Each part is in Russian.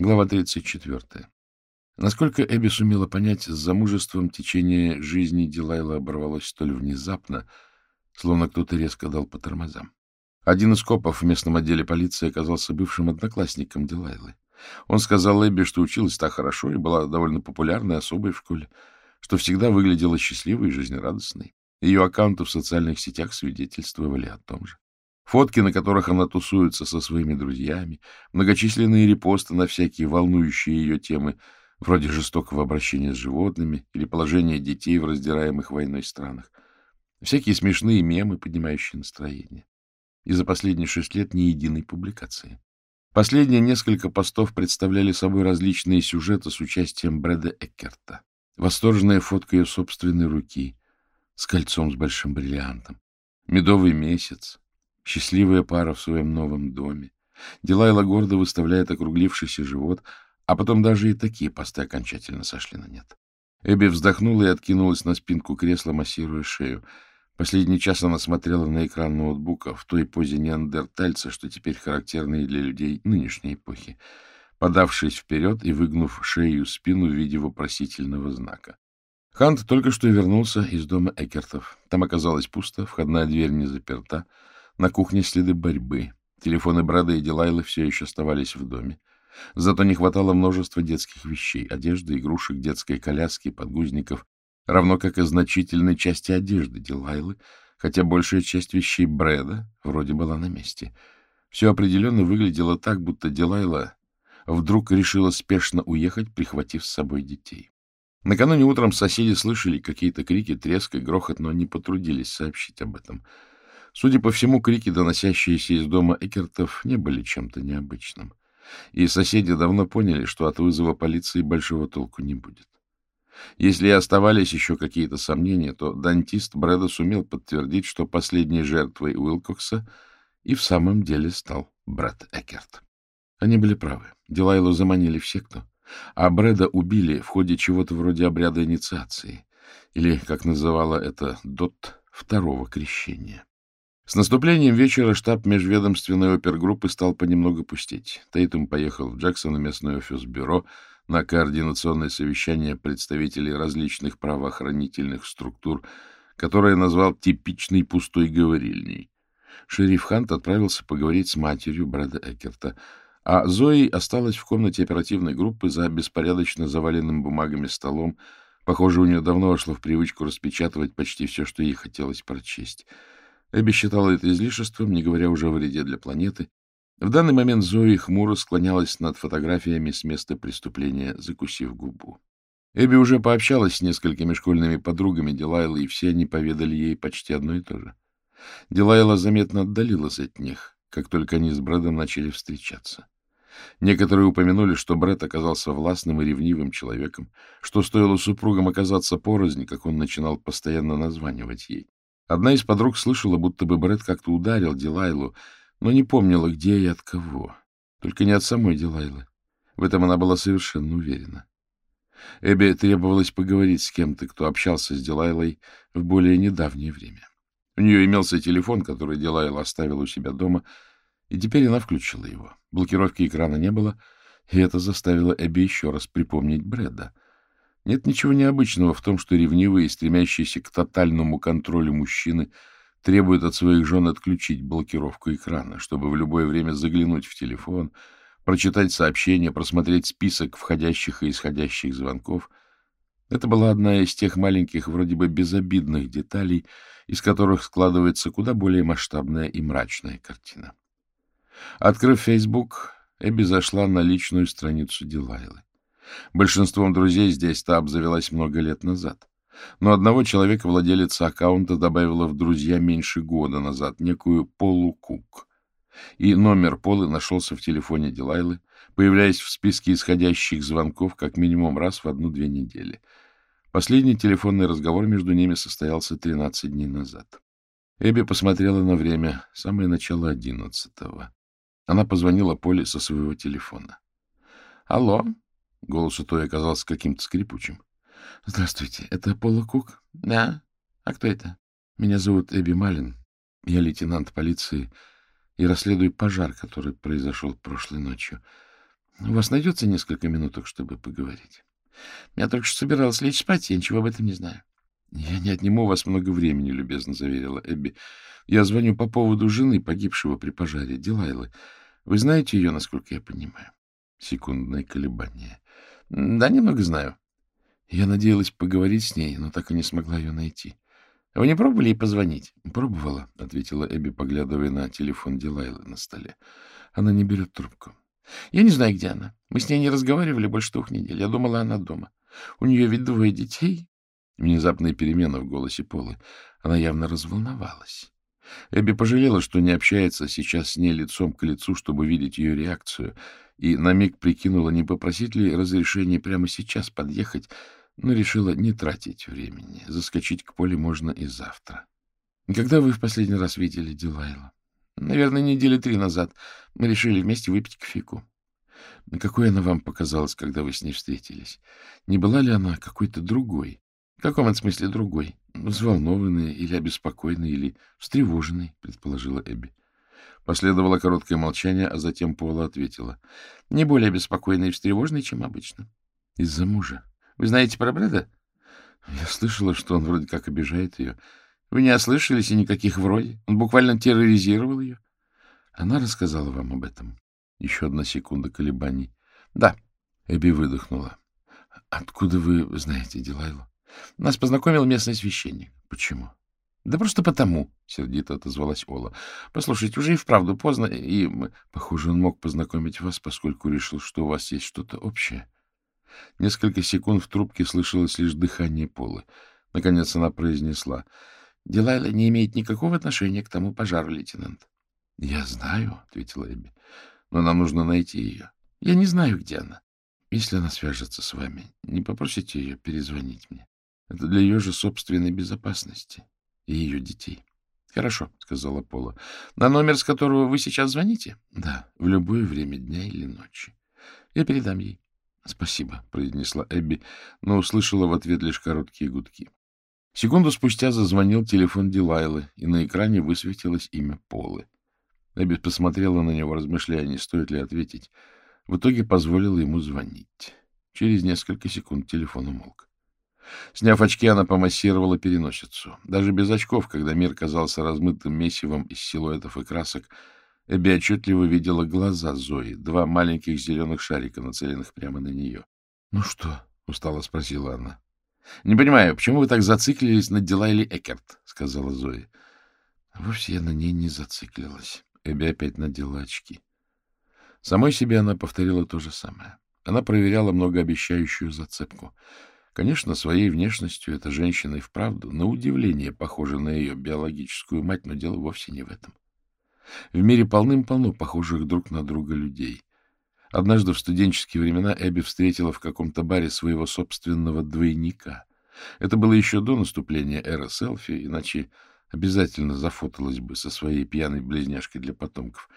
Глава 34. Насколько Эбби сумела понять, с замужеством течение жизни Дилайла оборвалось столь внезапно, словно кто-то резко дал по тормозам. Один из копов в местном отделе полиции оказался бывшим одноклассником Дилайлы. Он сказал Эбби, что училась так хорошо и была довольно популярной особой в школе, что всегда выглядела счастливой и жизнерадостной. Ее аккаунты в социальных сетях свидетельствовали о том же. Фотки, на которых она тусуется со своими друзьями, многочисленные репосты на всякие волнующие ее темы, вроде жестокого обращения с животными или положения детей в раздираемых войной странах. Всякие смешные мемы, поднимающие настроение. И за последние шесть лет ни единой публикации. Последние несколько постов представляли собой различные сюжеты с участием Брэда Эккерта. Восторженная фотка ее собственной руки с кольцом с большим бриллиантом. Медовый месяц, Счастливая пара в своем новом доме. Дилайла гордо выставляет округлившийся живот, а потом даже и такие посты окончательно сошли на нет. Эбби вздохнула и откинулась на спинку кресла, массируя шею. Последний час она смотрела на экран ноутбука в той позе неандертальца, что теперь характерна для людей нынешней эпохи, подавшись вперед и выгнув шею спину в виде вопросительного знака. Хант только что вернулся из дома Экертов. Там оказалось пусто, входная дверь не заперта, на кухне следы борьбы. Телефоны Брэда и Дилайлы все еще оставались в доме. Зато не хватало множества детских вещей, одежды, игрушек, детской коляски, подгузников, равно как и значительной части одежды Дилайлы, хотя большая часть вещей Брэда вроде была на месте. Все определенно выглядело так, будто Дилайла вдруг решила спешно уехать, прихватив с собой детей. Накануне утром соседи слышали какие-то крики, треск и грохот, но не потрудились сообщить об этом — Судя по всему, крики, доносящиеся из дома Экертов, не были чем-то необычным. И соседи давно поняли, что от вызова полиции большого толку не будет. Если и оставались еще какие-то сомнения, то дантист Брэда сумел подтвердить, что последней жертвой Уилкокса и в самом деле стал Брэд Экерт. Они были правы. Дилайлу заманили в секту, а Брэда убили в ходе чего-то вроде обряда инициации, или, как называла это Дот, второго крещения. С наступлением вечера штаб межведомственной опергруппы стал понемногу пустеть. Тейтум поехал в Джексон, местное офис-бюро, на координационное совещание представителей различных правоохранительных структур, которое назвал типичной пустой говорильней. Шериф Хант отправился поговорить с матерью Брэда Экерта, а Зои осталась в комнате оперативной группы за беспорядочно заваленным бумагами столом. Похоже, у нее давно вошло в привычку распечатывать почти все, что ей хотелось прочесть. Эбби считала это излишеством, не говоря уже о вреде для планеты. В данный момент Зои хмуро склонялась над фотографиями с места преступления, закусив губу. Эбби уже пообщалась с несколькими школьными подругами Дилайлы, и все они поведали ей почти одно и то же. Дилайла заметно отдалилась от них, как только они с Брэдом начали встречаться. Некоторые упомянули, что Брэд оказался властным и ревнивым человеком, что стоило супругам оказаться порознь, как он начинал постоянно названивать ей. Одна из подруг слышала, будто бы Брэд как-то ударил Дилайлу, но не помнила, где и от кого. Только не от самой Дилайлы. В этом она была совершенно уверена. Эбби требовалось поговорить с кем-то, кто общался с Дилайлой в более недавнее время. У нее имелся телефон, который Дилайла оставила у себя дома, и теперь она включила его. Блокировки экрана не было, и это заставило Эбби еще раз припомнить Брэда — нет ничего необычного в том, что ревнивые стремящиеся к тотальному контролю мужчины требуют от своих жен отключить блокировку экрана, чтобы в любое время заглянуть в телефон, прочитать сообщения, просмотреть список входящих и исходящих звонков. Это была одна из тех маленьких, вроде бы безобидных деталей, из которых складывается куда более масштабная и мрачная картина. Открыв Facebook, Эбби зашла на личную страницу Дилайлы. Большинством друзей здесь та обзавелась много лет назад. Но одного человека владелица аккаунта добавила в друзья меньше года назад, некую Полу Кук. И номер Полы нашелся в телефоне Дилайлы, появляясь в списке исходящих звонков как минимум раз в одну-две недели. Последний телефонный разговор между ними состоялся 13 дней назад. Эбби посмотрела на время, самое начало одиннадцатого. Она позвонила Поле со своего телефона. — Алло, Голос у той оказался каким-то скрипучим. — Здравствуйте, это Пола Кук? — Да. А кто это? — Меня зовут Эбби Малин. Я лейтенант полиции и расследую пожар, который произошел прошлой ночью. — У вас найдется несколько минуток, чтобы поговорить? Я только что собиралась лечь спать, я ничего об этом не знаю. — Я не отниму у вас много времени, — любезно заверила Эбби. — Я звоню по поводу жены, погибшего при пожаре, Дилайлы. Вы знаете ее, насколько я понимаю? Секундное колебание. — Да, немного знаю. Я надеялась поговорить с ней, но так и не смогла ее найти. — Вы не пробовали ей позвонить? — Пробовала, — ответила Эбби, поглядывая на телефон Дилайлы на столе. Она не берет трубку. — Я не знаю, где она. Мы с ней не разговаривали больше двух недель. Я думала, она дома. У нее ведь двое детей. Внезапная перемена в голосе Полы. Она явно разволновалась. Эбби пожалела, что не общается сейчас с ней лицом к лицу, чтобы видеть ее реакцию, и на миг прикинула, не попросить ли разрешения прямо сейчас подъехать, но решила не тратить времени. Заскочить к Поле можно и завтра. — Когда вы в последний раз видели Дилайла? — Наверное, недели три назад. Мы решили вместе выпить кофейку. Какой она вам показалась, когда вы с ней встретились? Не была ли она какой-то другой? В каком это смысле другой? Взволнованный или обеспокоенный, или встревоженный, предположила Эбби. Последовало короткое молчание, а затем Пола ответила. Не более обеспокоенный и встревоженный, чем обычно. Из-за мужа. Вы знаете про Брэда? Я слышала, что он вроде как обижает ее. Вы не ослышались и никаких вроде. Он буквально терроризировал ее. Она рассказала вам об этом. Еще одна секунда колебаний. — Да. Эбби выдохнула. — Откуда вы знаете Дилайлу? — Нас познакомил местный священник. — Почему? — Да просто потому, — сердито отозвалась Ола. — Послушайте, уже и вправду поздно, и... Похоже, он мог познакомить вас, поскольку решил, что у вас есть что-то общее. Несколько секунд в трубке слышалось лишь дыхание Полы. Наконец она произнесла. — Дилайла не имеет никакого отношения к тому пожару, лейтенант. — Я знаю, — ответила Эбби но нам нужно найти ее. Я не знаю, где она. Если она свяжется с вами, не попросите ее перезвонить мне. Это для ее же собственной безопасности и ее детей. — Хорошо, — сказала Пола. — На номер, с которого вы сейчас звоните? — Да, в любое время дня или ночи. Я передам ей. — Спасибо, — произнесла Эбби, но услышала в ответ лишь короткие гудки. Секунду спустя зазвонил телефон Дилайлы, и на экране высветилось имя Полы. Эбби посмотрела на него, размышляя, не стоит ли ответить. В итоге позволила ему звонить. Через несколько секунд телефон умолк. Сняв очки, она помассировала переносицу. Даже без очков, когда мир казался размытым месивом из силуэтов и красок, Эбби отчетливо видела глаза Зои, два маленьких зеленых шарика, нацеленных прямо на нее. — Ну что? — устало спросила она. — Не понимаю, почему вы так зациклились на Дилайли Экерт? — сказала Зои. — Вовсе я на ней не зациклилась. Эбби опять надела очки. Самой себе она повторила то же самое. Она проверяла многообещающую зацепку. Конечно, своей внешностью эта женщина и вправду, на удивление, похожа на ее биологическую мать, но дело вовсе не в этом. В мире полным-полно похожих друг на друга людей. Однажды в студенческие времена Эбби встретила в каком-то баре своего собственного двойника. Это было еще до наступления эры селфи, иначе обязательно зафоталась бы со своей пьяной близняшкой для потомков.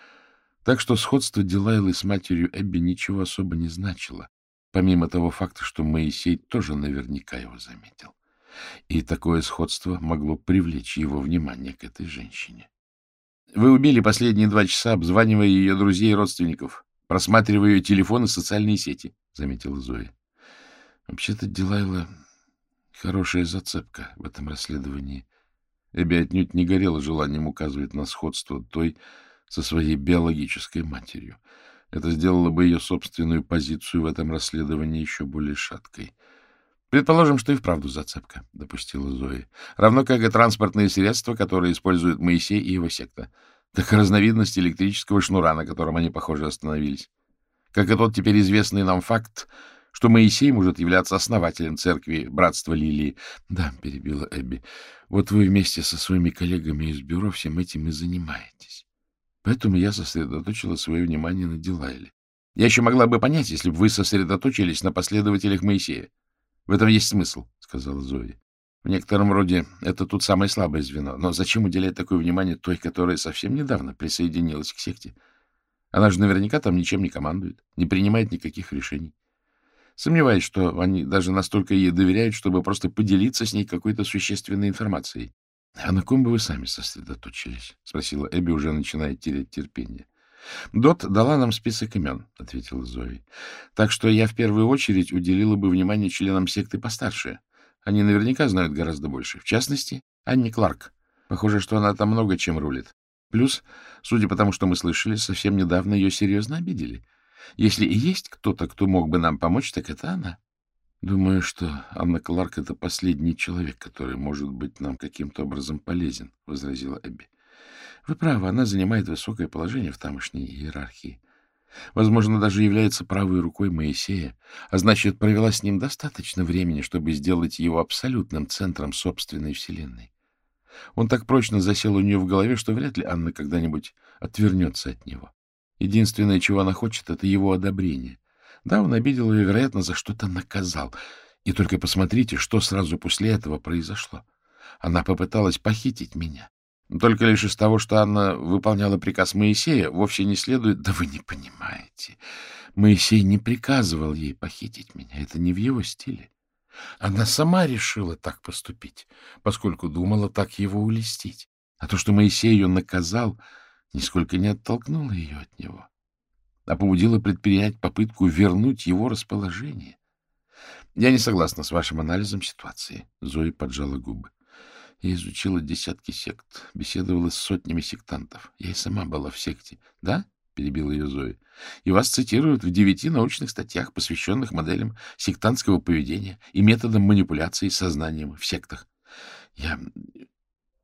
Так что сходство Дилайлы с матерью Эбби ничего особо не значило, помимо того факта, что Моисей тоже наверняка его заметил. И такое сходство могло привлечь его внимание к этой женщине. — Вы убили последние два часа, обзванивая ее друзей и родственников, просматривая ее телефон и социальные сети, — заметила Зоя. — Вообще-то Дилайла хорошая зацепка в этом расследовании, Эбби отнюдь не горела желанием указывать на сходство той со своей биологической матерью. Это сделало бы ее собственную позицию в этом расследовании еще более шаткой. Предположим, что и вправду зацепка, — допустила Зои. Равно как и транспортные средства, которые используют Моисей и его секта. Как и разновидность электрического шнура, на котором они, похоже, остановились. Как и тот теперь известный нам факт, что Моисей может являться основателем церкви Братства Лилии. — Да, — перебила Эбби, — вот вы вместе со своими коллегами из бюро всем этим и занимаетесь. Поэтому я сосредоточила свое внимание на Дилайле. Я еще могла бы понять, если бы вы сосредоточились на последователях Моисея. В этом есть смысл, — сказала Зоя. В некотором роде это тут самое слабое звено. Но зачем уделять такое внимание той, которая совсем недавно присоединилась к секте? Она же наверняка там ничем не командует, не принимает никаких решений. Сомневаюсь, что они даже настолько ей доверяют, чтобы просто поделиться с ней какой-то существенной информацией. — А на ком бы вы сами сосредоточились? — спросила Эбби, уже начиная терять терпение. — Дот дала нам список имен, — ответила Зои. — Так что я в первую очередь уделила бы внимание членам секты постарше. Они наверняка знают гораздо больше. В частности, Анни Кларк. Похоже, что она там много чем рулит. Плюс, судя по тому, что мы слышали, совсем недавно ее серьезно обидели. Если и есть кто-то, кто мог бы нам помочь, так это она. Думаю, что Анна Кларк — это последний человек, который может быть нам каким-то образом полезен, — возразила Эбби. Вы правы, она занимает высокое положение в тамошней иерархии. Возможно, даже является правой рукой Моисея, а значит, провела с ним достаточно времени, чтобы сделать его абсолютным центром собственной вселенной. Он так прочно засел у нее в голове, что вряд ли Анна когда-нибудь отвернется от него. Единственное, чего она хочет, — это его одобрение. Да, он обидел ее, вероятно, за что-то наказал. И только посмотрите, что сразу после этого произошло. Она попыталась похитить меня. Только лишь из того, что Анна выполняла приказ Моисея, вовсе не следует... Да вы не понимаете. Моисей не приказывал ей похитить меня. Это не в его стиле. Она сама решила так поступить, поскольку думала так его улестить. А то, что Моисей ее наказал, нисколько не оттолкнуло ее от него, а побудило предпринять попытку вернуть его расположение. Я не согласна с вашим анализом ситуации. Зои поджала губы. Я изучила десятки сект, беседовала с сотнями сектантов. Я и сама была в секте. Да? — перебила ее Зоя. — И вас цитируют в девяти научных статьях, посвященных моделям сектантского поведения и методам манипуляции сознанием в сектах. Я...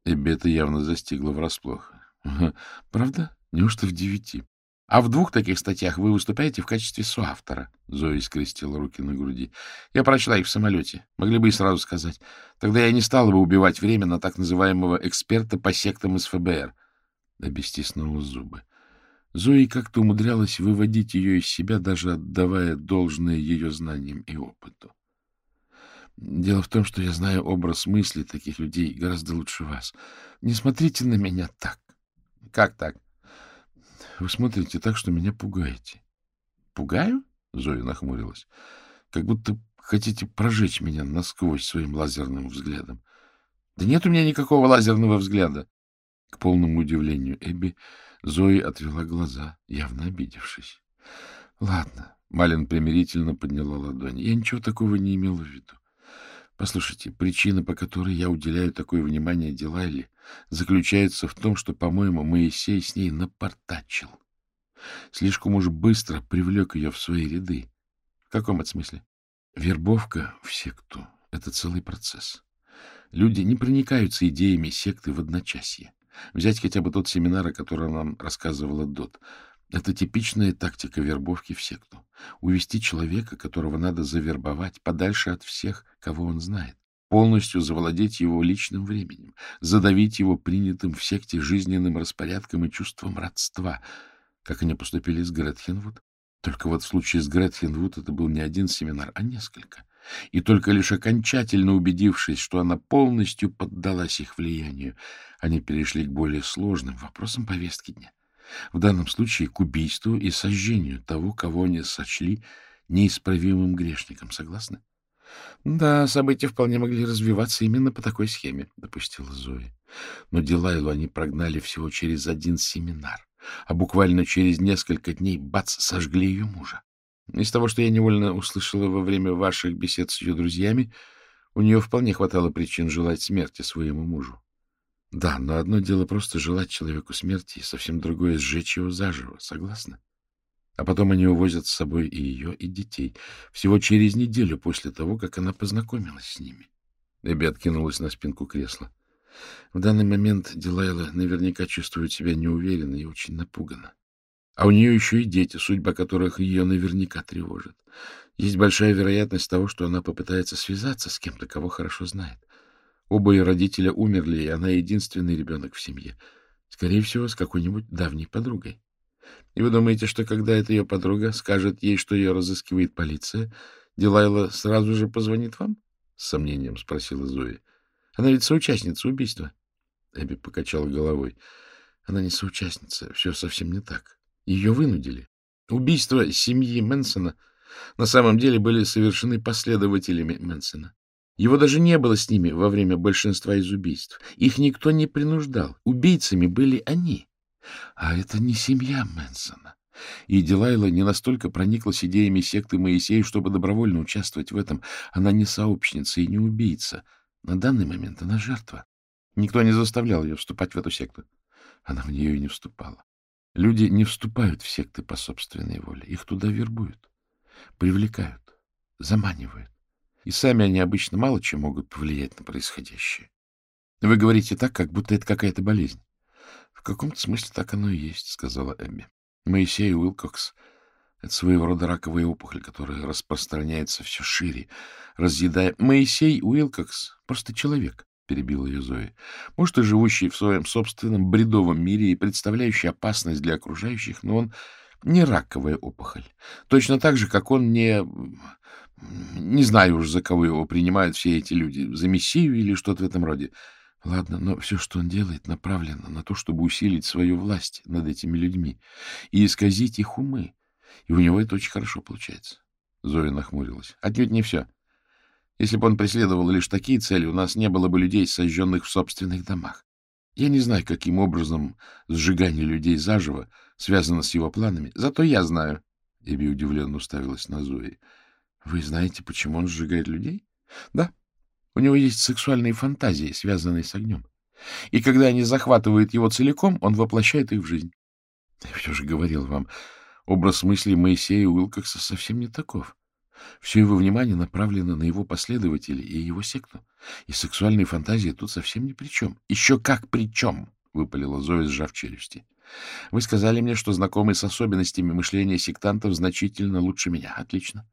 Эбби это явно застигло врасплох. — Правда? Неужто в девяти? — А в двух таких статьях вы выступаете в качестве соавтора. Зоя скрестила руки на груди. — Я прочла их в самолете. Могли бы и сразу сказать. Тогда я не стала бы убивать время на так называемого эксперта по сектам из ФБР. Эбби стиснула зубы. Зои как-то умудрялась выводить ее из себя, даже отдавая должное ее знаниям и опыту. Дело в том, что я знаю образ мысли таких людей гораздо лучше вас. Не смотрите на меня так. — Как так? Вы смотрите так, что меня пугаете. — Пугаю? — Зоя нахмурилась. — Как будто хотите прожечь меня насквозь своим лазерным взглядом. — Да нет у меня никакого лазерного взгляда. К полному удивлению Эбби Зои отвела глаза, явно обидевшись. — Ладно. Малин примирительно подняла ладони. Я ничего такого не имела в виду. Послушайте, причина, по которой я уделяю такое внимание Дилайле, заключается в том, что, по-моему, Моисей с ней напортачил. Слишком уж быстро привлек ее в свои ряды. В каком это смысле? Вербовка в секту — это целый процесс. Люди не проникаются идеями секты в одночасье. Взять хотя бы тот семинар, о котором нам рассказывала Дот. Это типичная тактика вербовки в секту. Увести человека, которого надо завербовать, подальше от всех, кого он знает. Полностью завладеть его личным временем, задавить его принятым в секте жизненным распорядком и чувством родства, как они поступили с Гретхенвуд. Только вот в случае с Гретхенвуд это был не один семинар, а несколько. И только лишь окончательно убедившись, что она полностью поддалась их влиянию, они перешли к более сложным вопросам повестки дня. В данном случае к убийству и сожжению того, кого они сочли неисправимым грешником. Согласны? — Да, события вполне могли развиваться именно по такой схеме, — допустила Зоя. Но Дилайлу они прогнали всего через один семинар, а буквально через несколько дней, бац, сожгли ее мужа. Из того, что я невольно услышала во время ваших бесед с ее друзьями, у нее вполне хватало причин желать смерти своему мужу. Да, но одно дело просто желать человеку смерти, и совсем другое — сжечь его заживо. Согласна? А потом они увозят с собой и ее, и детей. Всего через неделю после того, как она познакомилась с ними. Эбби откинулась на спинку кресла. В данный момент Дилайла наверняка чувствует себя неуверенно и очень напуганно. А у нее еще и дети, судьба которых ее наверняка тревожит. Есть большая вероятность того, что она попытается связаться с кем-то, кого хорошо знает. Оба ее родителя умерли, и она единственный ребенок в семье. Скорее всего, с какой-нибудь давней подругой. И вы думаете, что когда эта ее подруга скажет ей, что ее разыскивает полиция, Дилайла сразу же позвонит вам? — с сомнением спросила Зоя. — Она ведь соучастница убийства. Эбби покачала головой. Она не соучастница, все совсем не так. Ее вынудили. Убийства семьи Мэнсона на самом деле были совершены последователями Мэнсона. Его даже не было с ними во время большинства из убийств. Их никто не принуждал. Убийцами были они. А это не семья Мэнсона. И Дилайла не настолько прониклась идеями секты Моисея, чтобы добровольно участвовать в этом. Она не сообщница и не убийца. На данный момент она жертва. Никто не заставлял ее вступать в эту секту. Она в нее и не вступала. Люди не вступают в секты по собственной воле. Их туда вербуют, привлекают, заманивают. И сами они обычно мало чем могут повлиять на происходящее. Вы говорите так, как будто это какая-то болезнь. В каком-то смысле так оно и есть, сказала Эбби. Моисей Уилкокс — это своего рода раковая опухоль, которая распространяется все шире, разъедая... Моисей Уилкокс — просто человек, — перебил ее Зои. Может, и живущий в своем собственном бредовом мире и представляющий опасность для окружающих, но он не раковая опухоль. Точно так же, как он не... Не знаю уж, за кого его принимают все эти люди, за мессию или что-то в этом роде. Ладно, но все, что он делает, направлено на то, чтобы усилить свою власть над этими людьми и исказить их умы. И у него это очень хорошо получается. Зоя нахмурилась. Отнюдь не все. Если бы он преследовал лишь такие цели, у нас не было бы людей, сожженных в собственных домах. Я не знаю, каким образом сжигание людей заживо связано с его планами. Зато я знаю. Эбби удивленно уставилась на Зои. — Вы знаете, почему он сжигает людей? — Да, у него есть сексуальные фантазии, связанные с огнем. И когда они захватывают его целиком, он воплощает их в жизнь. Я все же говорил вам, образ мысли Моисея Уилкокса совсем не таков. Все его внимание направлено на его последователей и его секту. И сексуальные фантазии тут совсем ни при чем. — Еще как при чем! — выпалила Зоя, сжав челюсти. — Вы сказали мне, что знакомы с особенностями мышления сектантов значительно лучше меня. Отлично.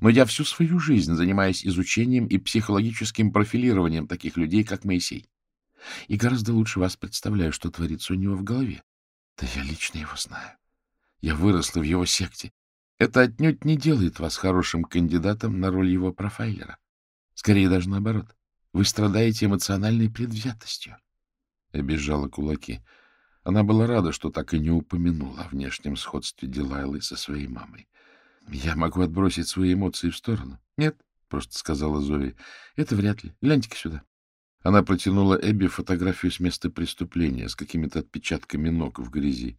Но я всю свою жизнь занимаюсь изучением и психологическим профилированием таких людей, как Моисей. И гораздо лучше вас представляю, что творится у него в голове. Да я лично его знаю. Я выросла в его секте. Это отнюдь не делает вас хорошим кандидатом на роль его профайлера. Скорее даже наоборот. Вы страдаете эмоциональной предвзятостью. Обижала кулаки. Она была рада, что так и не упомянула о внешнем сходстве Дилайлы со своей мамой. Я могу отбросить свои эмоции в сторону. Нет, просто сказала Зои. Это вряд ли. Гляньте-ка сюда. Она протянула Эбби фотографию с места преступления с какими-то отпечатками ног в грязи.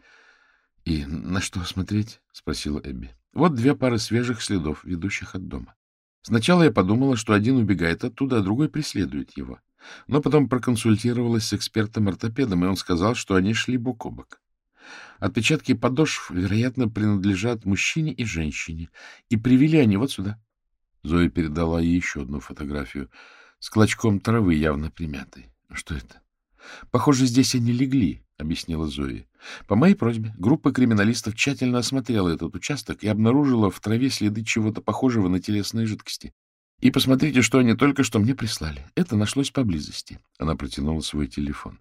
— И на что смотреть? — спросила Эбби. — Вот две пары свежих следов, ведущих от дома. Сначала я подумала, что один убегает оттуда, а другой преследует его. Но потом проконсультировалась с экспертом-ортопедом, и он сказал, что они шли бок о бок. Отпечатки подошв, вероятно, принадлежат мужчине и женщине. И привели они вот сюда. Зоя передала ей еще одну фотографию с клочком травы, явно примятой. Что это? Похоже, здесь они легли, — объяснила Зоя. По моей просьбе группа криминалистов тщательно осмотрела этот участок и обнаружила в траве следы чего-то похожего на телесные жидкости. И посмотрите, что они только что мне прислали. Это нашлось поблизости. Она протянула свой телефон.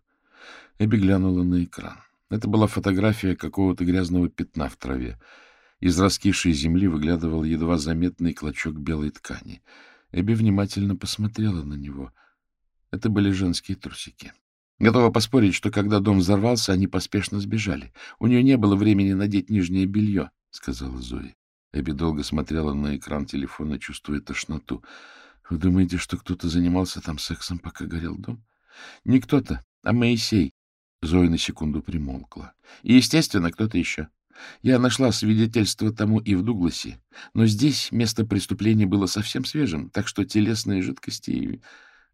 Эбби глянула на экран. Это была фотография какого-то грязного пятна в траве. Из раскисшей земли выглядывал едва заметный клочок белой ткани. Эбби внимательно посмотрела на него. Это были женские трусики. Готова поспорить, что когда дом взорвался, они поспешно сбежали. У нее не было времени надеть нижнее белье, — сказала Зои. Эбби долго смотрела на экран телефона, чувствуя тошноту. — Вы думаете, что кто-то занимался там сексом, пока горел дом? — Не кто-то, а Моисей. Зоя на секунду примолкла. И, естественно, кто-то еще. Я нашла свидетельство тому и в Дугласе, но здесь место преступления было совсем свежим, так что телесные жидкости...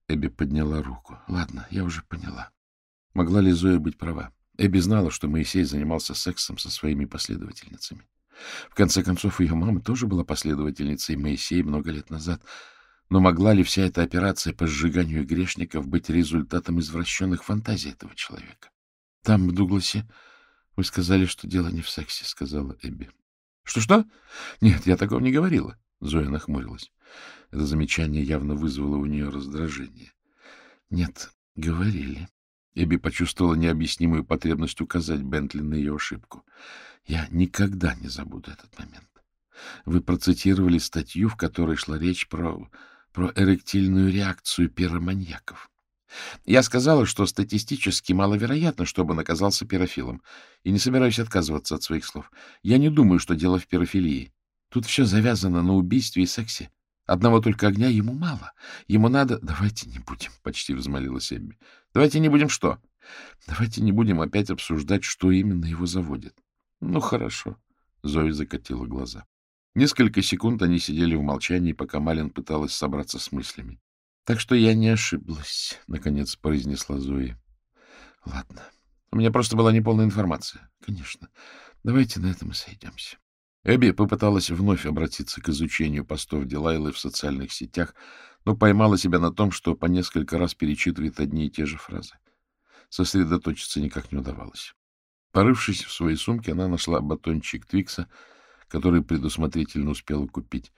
Эбби подняла руку. Ладно, я уже поняла. Могла ли Зоя быть права? Эбби знала, что Моисей занимался сексом со своими последовательницами. В конце концов, ее мама тоже была последовательницей Моисея много лет назад. Но могла ли вся эта операция по сжиганию грешников быть результатом извращенных фантазий этого человека? — Там, в Дугласе, вы сказали, что дело не в сексе, — сказала Эбби. Что — Что-что? Нет, я такого не говорила. Зоя нахмурилась. Это замечание явно вызвало у нее раздражение. — Нет, говорили. Эбби почувствовала необъяснимую потребность указать Бентли на ее ошибку. Я никогда не забуду этот момент. Вы процитировали статью, в которой шла речь про, про эректильную реакцию пироманьяков. Я сказала, что статистически маловероятно, чтобы он оказался пирофилом, и не собираюсь отказываться от своих слов. Я не думаю, что дело в пирофилии. Тут все завязано на убийстве и сексе. Одного только огня ему мало. Ему надо... — Давайте не будем, — почти взмолилась Эбби. — Давайте не будем что? Давайте не будем опять обсуждать, что именно его заводит. Ну, хорошо. Зоя закатила глаза. Несколько секунд они сидели в молчании, пока Малин пыталась собраться с мыслями. — Так что я не ошиблась, — наконец произнесла Зоя. — Ладно. У меня просто была неполная информация. — Конечно. Давайте на этом и сойдемся. Эбби попыталась вновь обратиться к изучению постов Дилайлы в социальных сетях, но поймала себя на том, что по несколько раз перечитывает одни и те же фразы. Сосредоточиться никак не удавалось. Порывшись в своей сумке, она нашла батончик Твикса — который предусмотрительно успела купить,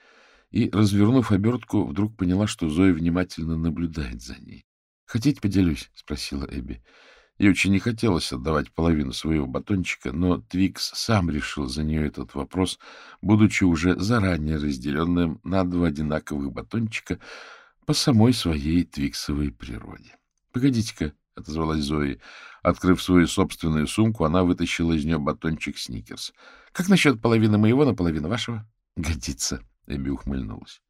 и, развернув обертку, вдруг поняла, что Зоя внимательно наблюдает за ней. — Хотите, поделюсь? — спросила Эбби. Ей очень не хотелось отдавать половину своего батончика, но Твикс сам решил за нее этот вопрос, будучи уже заранее разделенным на два одинаковых батончика по самой своей твиксовой природе. — Погодите-ка, — отозвалась Зои. Открыв свою собственную сумку, она вытащила из нее батончик Сникерс. — Как насчет половины моего на половину вашего? — Годится, — Эбби ухмыльнулась.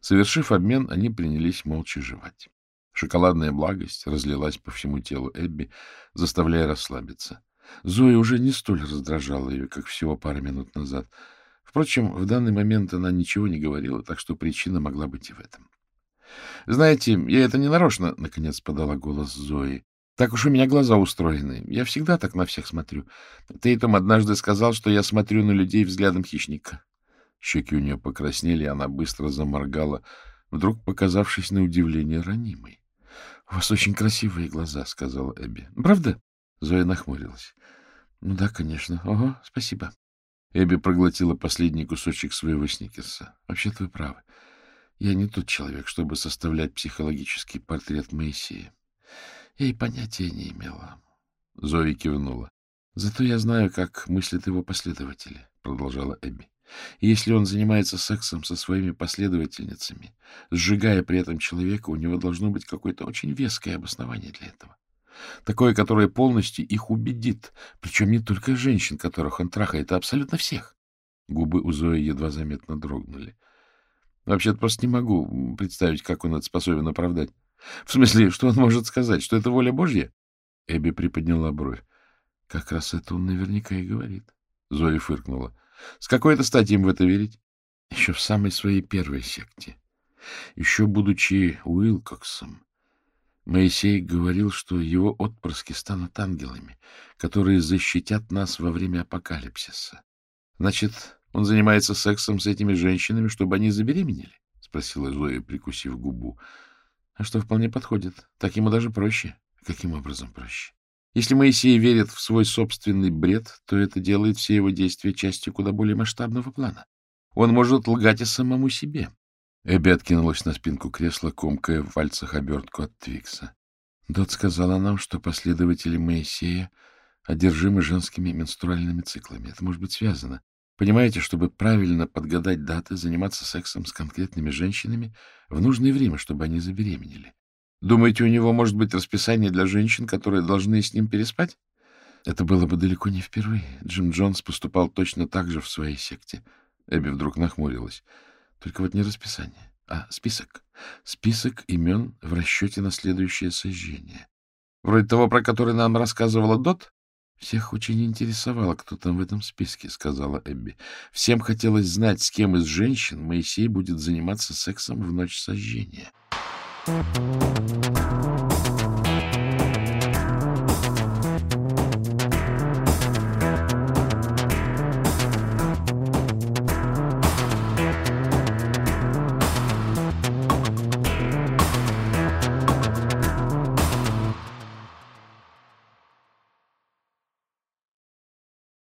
Совершив обмен, они принялись молча жевать. Шоколадная благость разлилась по всему телу Эбби, заставляя расслабиться. Зоя уже не столь раздражала ее, как всего пару минут назад. Впрочем, в данный момент она ничего не говорила, так что причина могла быть и в этом. — Знаете, я это не нарочно, — наконец подала голос Зои. — Так уж у меня глаза устроены. Я всегда так на всех смотрю. Тейтум однажды сказал, что я смотрю на людей взглядом хищника. Щеки у нее покраснели, она быстро заморгала, вдруг показавшись на удивление ранимой. — У вас очень красивые глаза, — сказала Эбби. — Правда? Зоя нахмурилась. — Ну да, конечно. Ого, спасибо. Эбби проглотила последний кусочек своего сникерса. — Вообще-то вы правы. Я не тот человек, чтобы составлять психологический портрет Моисея. Я и понятия не имела. Зои кивнула. Зато я знаю, как мыслят его последователи, продолжала Эбби. Если он занимается сексом со своими последовательницами, сжигая при этом человека, у него должно быть какое-то очень веское обоснование для этого. Такое, которое полностью их убедит, причем не только женщин, которых он трахает, а абсолютно всех. Губы у Зои едва заметно дрогнули. Вообще-то просто не могу представить, как он это способен оправдать. В смысле, что он может сказать? Что это воля Божья? Эбби приподняла бровь. Как раз это он наверняка и говорит. Зоя фыркнула. С какой это стати им в это верить? Еще в самой своей первой секте. Еще будучи Уилкоксом, Моисей говорил, что его отпрыски станут ангелами, которые защитят нас во время апокалипсиса. Значит, он занимается сексом с этими женщинами, чтобы они забеременели? — спросила Зоя, прикусив губу. — А что вполне подходит. Так ему даже проще. Каким образом проще? Если Моисей верит в свой собственный бред, то это делает все его действия частью куда более масштабного плана. Он может лгать и самому себе. Эбби откинулась на спинку кресла, комкая в пальцах обертку от Твикса. Дот сказала нам, что последователи Моисея одержимы женскими менструальными циклами. Это может быть связано. Понимаете, чтобы правильно подгадать даты, заниматься сексом с конкретными женщинами в нужное время, чтобы они забеременели. Думаете, у него может быть расписание для женщин, которые должны с ним переспать? Это было бы далеко не впервые. Джим Джонс поступал точно так же в своей секте. Эбби вдруг нахмурилась. Только вот не расписание, а список. Список имен в расчете на следующее сожжение. Вроде того, про который нам рассказывала Дот? — Всех очень интересовало, кто там в этом списке, — сказала Эбби. Всем хотелось знать, с кем из женщин Моисей будет заниматься сексом в ночь сожжения. うん。